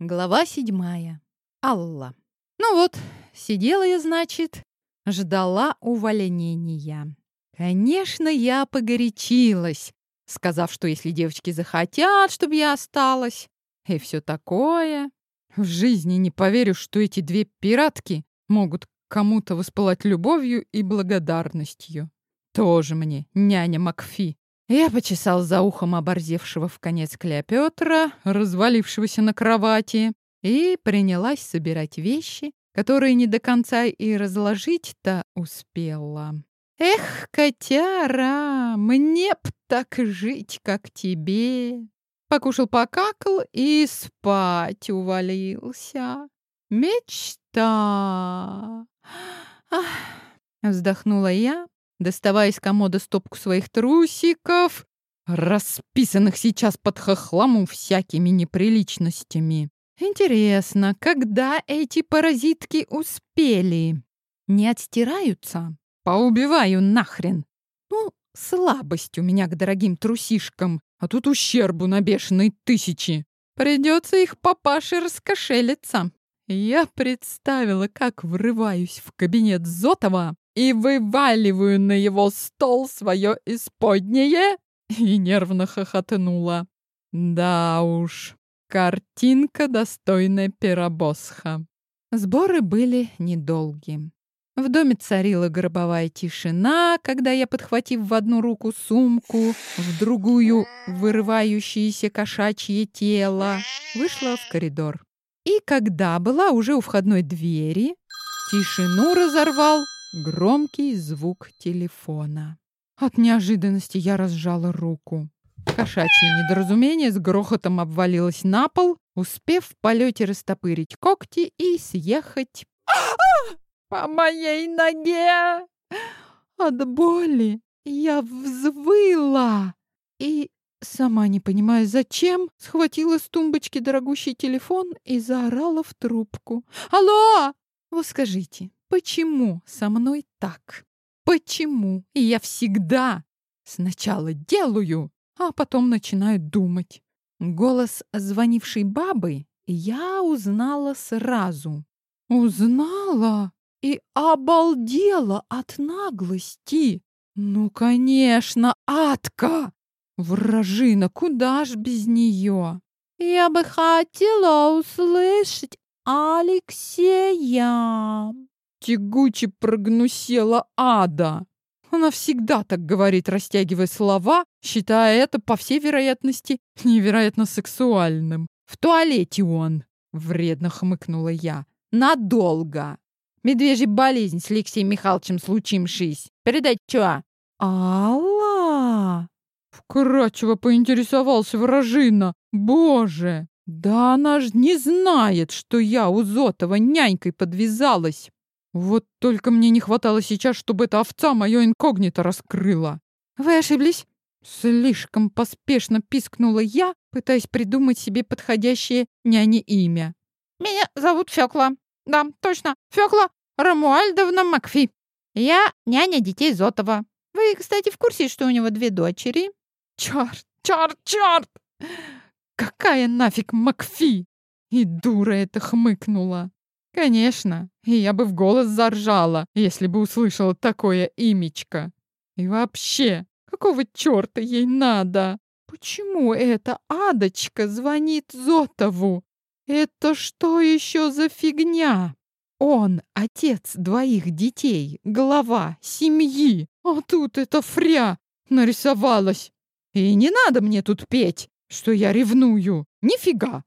Глава седьмая. Алла. Ну вот, сидела я, значит, ждала увольнения. Конечно, я погорячилась, сказав, что если девочки захотят, чтобы я осталась, и все такое. В жизни не поверю, что эти две пиратки могут кому-то воспылать любовью и благодарностью. Тоже мне няня Макфи. Я почесал за ухом оборзевшего в конец Клеопетра, развалившегося на кровати, и принялась собирать вещи, которые не до конца и разложить-то успела. Эх, котяра, мне б так жить, как тебе. Покушал, покакал и спать увалился. Мечта. Ах, вздохнула я, доставая из комода стопку своих трусиков, расписанных сейчас под хохламу всякими неприличностями. Интересно, когда эти паразитки успели? Не отстираются? Поубиваю нахрен. Ну, слабость у меня к дорогим трусишкам, а тут ущербу на бешеные тысячи. Придется их папаше раскошелиться. Я представила, как врываюсь в кабинет Зотова, и вываливаю на его стол свое исподнее и нервно хохотнула. Да уж, картинка, достойная пиробосха. Сборы были недолги. В доме царила гробовая тишина, когда я, подхватив в одну руку сумку, в другую вырывающееся кошачье тело, вышла в коридор. И когда была уже у входной двери, тишину разорвал Громкий звук телефона. От неожиданности я разжала руку. Кошачье недоразумение с грохотом обвалилось на пол, успев в полете растопырить когти и съехать по моей ноге. От боли я взвыла и, сама не понимая зачем, схватила с тумбочки дорогущий телефон и заорала в трубку. «Алло! Вы скажите, Почему со мной так? Почему я всегда сначала делаю, а потом начинаю думать? Голос звонившей бабы я узнала сразу. Узнала и обалдела от наглости. Ну, конечно, Атка! Вражина, куда ж без нее? Я бы хотела услышать Алексея тягуче прогнусела ада. Она всегда так говорит, растягивая слова, считая это, по всей вероятности, невероятно сексуальным. В туалете он, вредно хмыкнула я. Надолго. Медвежья болезнь с Алексеем Михайловичем случившись. Передать чё? Алла! Вкратчиво поинтересовался вражина. Боже! Да она ж не знает, что я у Зотова нянькой подвязалась. Вот только мне не хватало сейчас, чтобы эта овца мое инкогнито раскрыла. Вы ошиблись? Слишком поспешно пискнула я, пытаясь придумать себе подходящее няне имя. Меня зовут Фёкла. Да, точно, Фёкла Рамуальдовна Макфи. Я няня детей Зотова. Вы, кстати, в курсе, что у него две дочери? Чёрт, чёрт, чёрт! Какая нафиг Макфи? И дура это хмыкнула. Конечно, и я бы в голос заржала, если бы услышала такое имечко. И вообще, какого черта ей надо? Почему эта адочка звонит Зотову? Это что еще за фигня? Он отец двоих детей, глава семьи, а тут эта фря нарисовалась. И не надо мне тут петь, что я ревную. Нифига.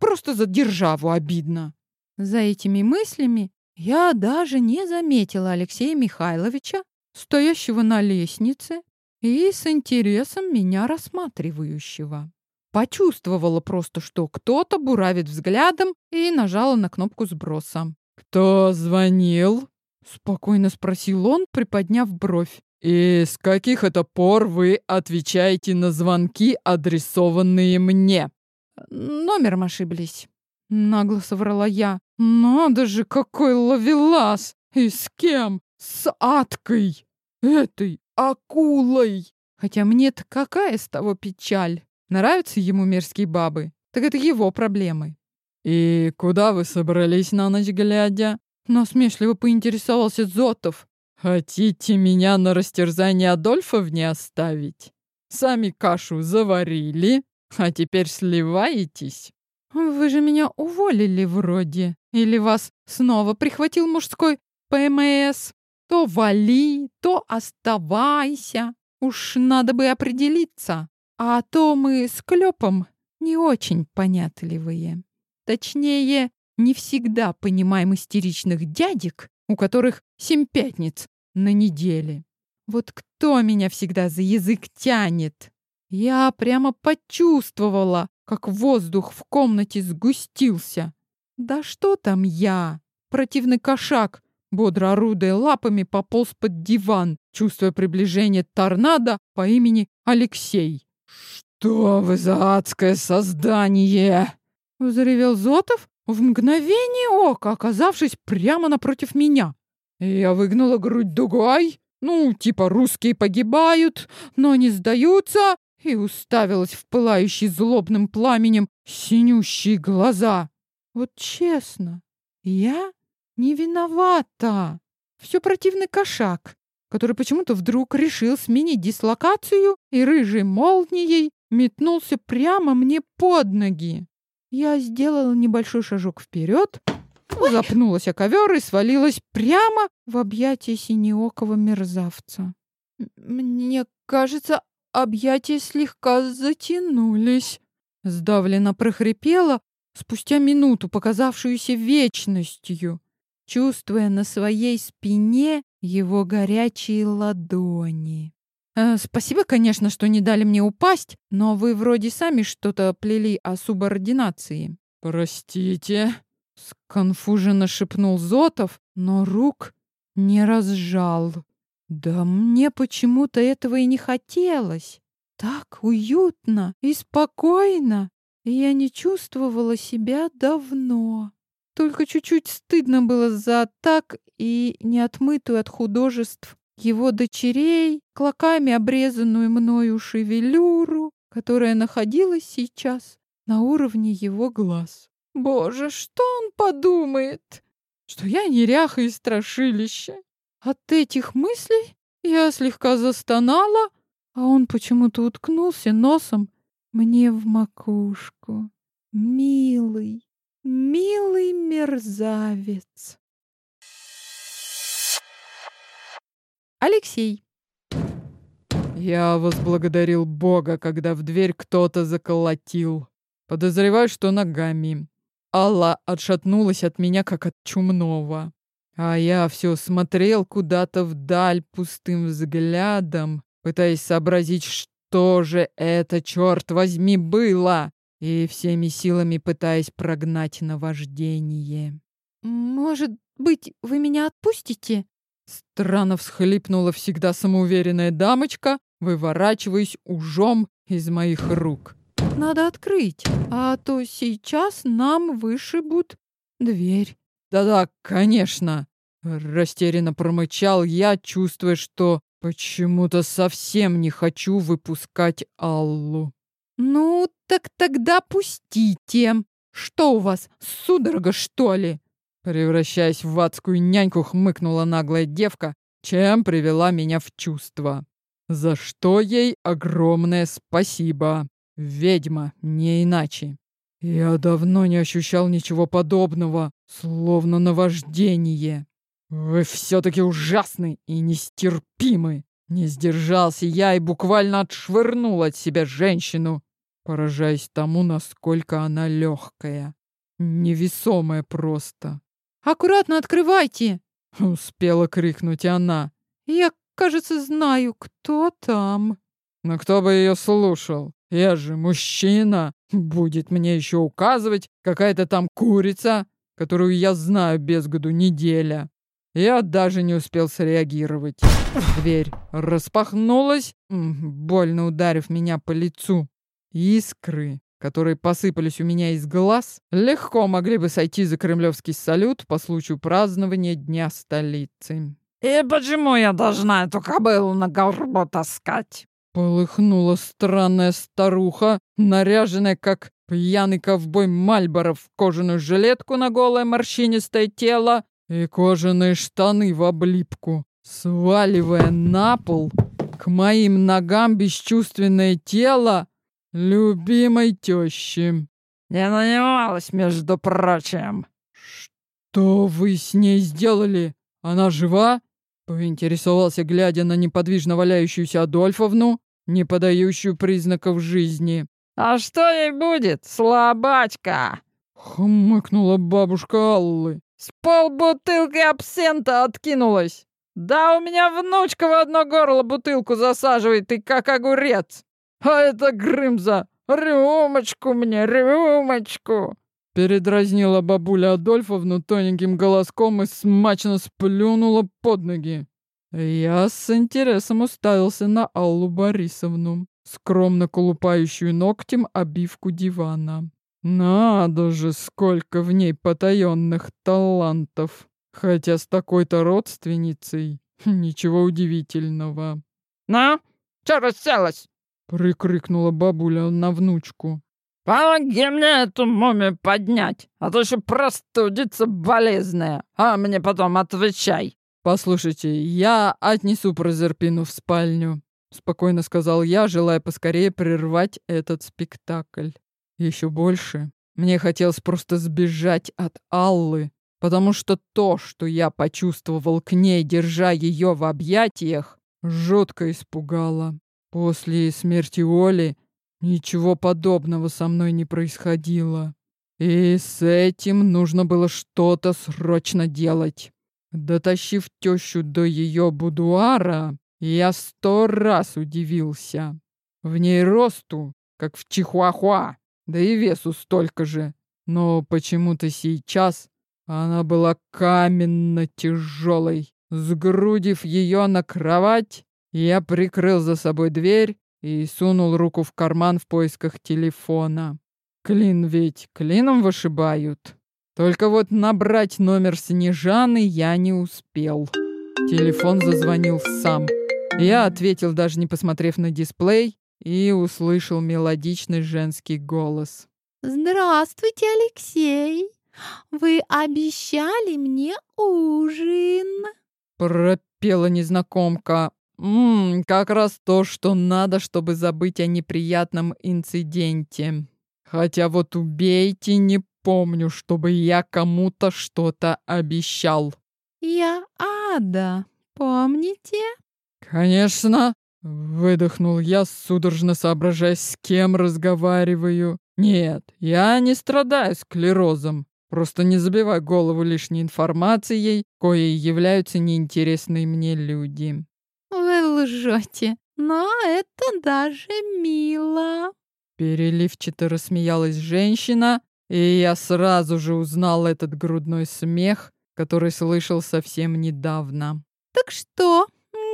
Просто за державу обидно. За этими мыслями я даже не заметила Алексея Михайловича, стоящего на лестнице и с интересом меня рассматривающего. Почувствовала просто, что кто-то буравит взглядом и нажала на кнопку сброса. «Кто звонил?» — спокойно спросил он, приподняв бровь. «И с каких это пор вы отвечаете на звонки, адресованные мне?» «Номером ошиблись», — нагло соврала я. «Надо же, какой ловелас! И с кем? С Аткой! Этой акулой!» Хотя мне-то какая с того печаль? Нравятся ему мерзкие бабы? так это его проблемы. «И куда вы собрались на ночь глядя?» Насмешливо поинтересовался Зотов. «Хотите меня на растерзание Адольфовне оставить? Сами кашу заварили, а теперь сливаетесь?» «Вы же меня уволили вроде. Или вас снова прихватил мужской ПМС? То вали, то оставайся. Уж надо бы определиться. А то мы с Клёпом не очень понятливые. Точнее, не всегда понимаем истеричных дядек, у которых семь пятниц на неделе. Вот кто меня всегда за язык тянет? Я прямо почувствовала, как воздух в комнате сгустился. Да что там я? Противный кошак, бодро орудуя лапами, пополз под диван, чувствуя приближение торнадо по имени Алексей. «Что вы за адское создание?» — взревел Зотов, в мгновение ока оказавшись прямо напротив меня. Я выгнула грудь дугой, ну, типа русские погибают, но не сдаются, и уставилась в пылающий злобным пламенем синющие глаза. Вот честно, я не виновата. Все противный кошак, который почему-то вдруг решил сменить дислокацию и рыжей молнией метнулся прямо мне под ноги. Я сделала небольшой шажок вперед, запнулась о ковер и свалилась прямо в объятия синеокого мерзавца. Мне кажется, Объятия слегка затянулись. Сдавленно прохрипела, спустя минуту, показавшуюся вечностью, чувствуя на своей спине его горячие ладони. Э, «Спасибо, конечно, что не дали мне упасть, но вы вроде сами что-то плели о субординации». «Простите», — сконфуженно шепнул Зотов, но рук не разжал. Да мне почему-то этого и не хотелось. Так уютно и спокойно. я не чувствовала себя давно. Только чуть-чуть стыдно было за так и неотмытую от художеств его дочерей, клоками обрезанную мною шевелюру, которая находилась сейчас на уровне его глаз. Боже, что он подумает? Что я неряха и страшилище? От этих мыслей я слегка застонала, а он почему-то уткнулся носом мне в макушку. Милый, милый мерзавец. Алексей. Я возблагодарил Бога, когда в дверь кто-то заколотил. Подозреваю, что ногами. Алла отшатнулась от меня, как от чумного. А я все смотрел куда-то вдаль пустым взглядом, пытаясь сообразить, что же это, черт возьми, было, и всеми силами пытаясь прогнать наваждение. «Может быть, вы меня отпустите?» Странно всхлипнула всегда самоуверенная дамочка, выворачиваясь ужом из моих рук. «Надо открыть, а то сейчас нам вышибут дверь». «Да-да, конечно!» Растерянно промычал я, чувствуя, что почему-то совсем не хочу выпускать Аллу. «Ну, так тогда пустите. Что у вас, судорога, что ли?» Превращаясь в адскую няньку, хмыкнула наглая девка, чем привела меня в чувство. За что ей огромное спасибо. Ведьма, не иначе. Я давно не ощущал ничего подобного, словно наваждение. Вы все-таки ужасны и нестерпимы. Не сдержался я и буквально отшвырнул от себя женщину, поражаясь тому, насколько она легкая. Невесомая просто. «Аккуратно открывайте!» — успела крикнуть она. «Я, кажется, знаю, кто там». Но кто бы ее слушал? Я же мужчина. Будет мне еще указывать какая-то там курица, которую я знаю без году неделя. Я даже не успел среагировать. Дверь распахнулась, больно ударив меня по лицу. Искры, которые посыпались у меня из глаз, легко могли бы сойти за кремлевский салют по случаю празднования Дня столицы. «И почему я должна эту кобылу на горбу таскать?» Полыхнула странная старуха, наряженная как пьяный ковбой Мальборо в кожаную жилетку на голое морщинистое тело и кожаные штаны в облипку, сваливая на пол к моим ногам бесчувственное тело любимой тещи. «Не нанималась, между прочим». «Что вы с ней сделали? Она жива?» Поинтересовался, глядя на неподвижно валяющуюся Адольфовну, не подающую признаков жизни. «А что ей будет, слабачка?» Хмыкнула бабушка Аллы. «С полбутылки абсента откинулась. Да у меня внучка в одно горло бутылку засаживает и как огурец. А это Грымза. Рюмочку мне, рюмочку!» Передразнила бабуля Адольфовну тоненьким голоском и смачно сплюнула под ноги. Я с интересом уставился на Аллу Борисовну, скромно колупающую ногтем обивку дивана. Надо же, сколько в ней потаенных талантов. Хотя с такой-то родственницей ничего удивительного. «Ну, что расселась?» — прикрикнула бабуля на внучку. Помоги мне эту мумию поднять, а то еще простудится болезная. А мне потом отвечай. Послушайте, я отнесу Прозерпину в спальню, спокойно сказал я, желая поскорее прервать этот спектакль. Еще больше мне хотелось просто сбежать от Аллы, потому что то, что я почувствовал к ней, держа ее в объятиях, жутко испугало. После смерти Оли Ничего подобного со мной не происходило. И с этим нужно было что-то срочно делать. Дотащив тещу до ее будуара, я сто раз удивился. В ней росту, как в чихуахуа, да и весу столько же. Но почему-то сейчас она была каменно тяжелой. Сгрудив ее на кровать, я прикрыл за собой дверь и сунул руку в карман в поисках телефона. Клин ведь клином вышибают. Только вот набрать номер Снежаны я не успел. Телефон зазвонил сам. Я ответил, даже не посмотрев на дисплей, и услышал мелодичный женский голос. «Здравствуйте, Алексей! Вы обещали мне ужин!» Пропела незнакомка. Ммм, как раз то, что надо, чтобы забыть о неприятном инциденте. Хотя вот убейте, не помню, чтобы я кому-то что-то обещал. Я Ада, помните? Конечно, выдохнул я, судорожно соображая, с кем разговариваю. Нет, я не страдаю склерозом. Просто не забивай голову лишней информацией, коей являются неинтересные мне люди лжете, но это даже мило. Переливчато рассмеялась женщина, и я сразу же узнал этот грудной смех, который слышал совсем недавно. Так что,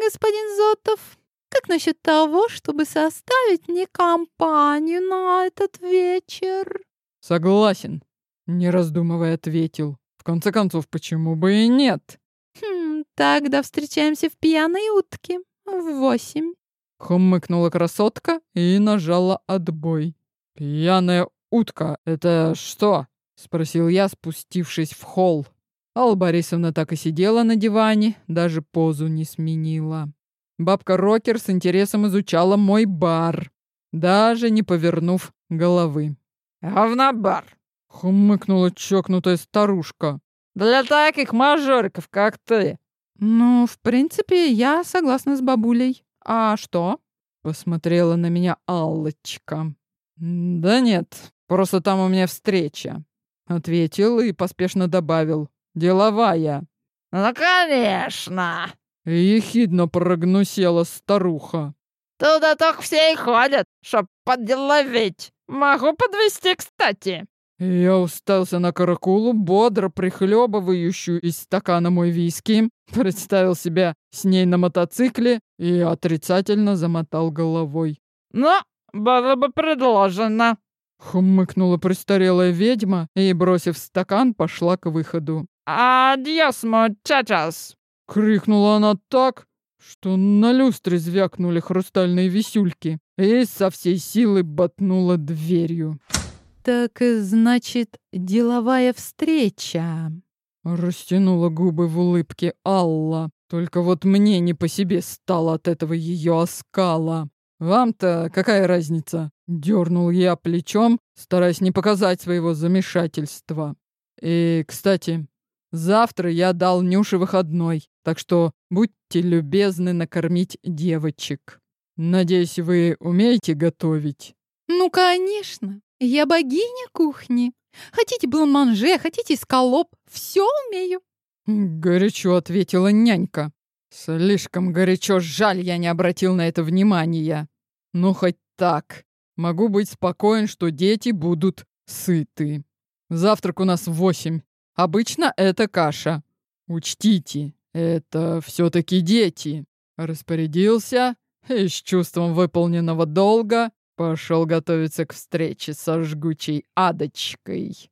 господин Зотов, как насчет того, чтобы составить мне компанию на этот вечер? Согласен, не раздумывая ответил. В конце концов, почему бы и нет? Хм, тогда встречаемся в пьяной утке. В восемь. Хмыкнула красотка и нажала отбой. «Пьяная утка — это что?» — спросил я, спустившись в холл. Алла Борисовна так и сидела на диване, даже позу не сменила. Бабка Рокер с интересом изучала мой бар, даже не повернув головы. «Говнобар!» — хмыкнула чокнутая старушка. «Для таких мажориков, как ты, «Ну, в принципе, я согласна с бабулей. А что?» Посмотрела на меня Аллочка. «Да нет, просто там у меня встреча», — ответил и поспешно добавил. «Деловая». «Ну, конечно!» — ехидно прогнусела старуха. «Туда только все и ходят, чтоб поделовить. Могу подвести, кстати». Я устался на каракулу, бодро прихлебывающую из стакана мой виски, представил себя с ней на мотоцикле и отрицательно замотал головой. «Ну, было бы предложено», — хмыкнула престарелая ведьма и, бросив стакан, пошла к выходу. «Адьос, мучачас!» — крикнула она так, что на люстре звякнули хрустальные висюльки и со всей силы ботнула дверью. «Так, значит, деловая встреча?» Растянула губы в улыбке Алла. Только вот мне не по себе стало от этого ее оскала. «Вам-то какая разница?» Дернул я плечом, стараясь не показать своего замешательства. «И, кстати, завтра я дал Нюше выходной, так что будьте любезны накормить девочек. Надеюсь, вы умеете готовить?» «Ну, конечно. Я богиня кухни. Хотите бланманже, хотите скалоп. Все умею». Горячо ответила нянька. Слишком горячо, жаль, я не обратил на это внимания. Ну, хоть так. Могу быть спокоен, что дети будут сыты. Завтрак у нас в восемь. Обычно это каша. Учтите, это все-таки дети. Распорядился и с чувством выполненного долга пошел готовиться к встрече со жгучей адочкой.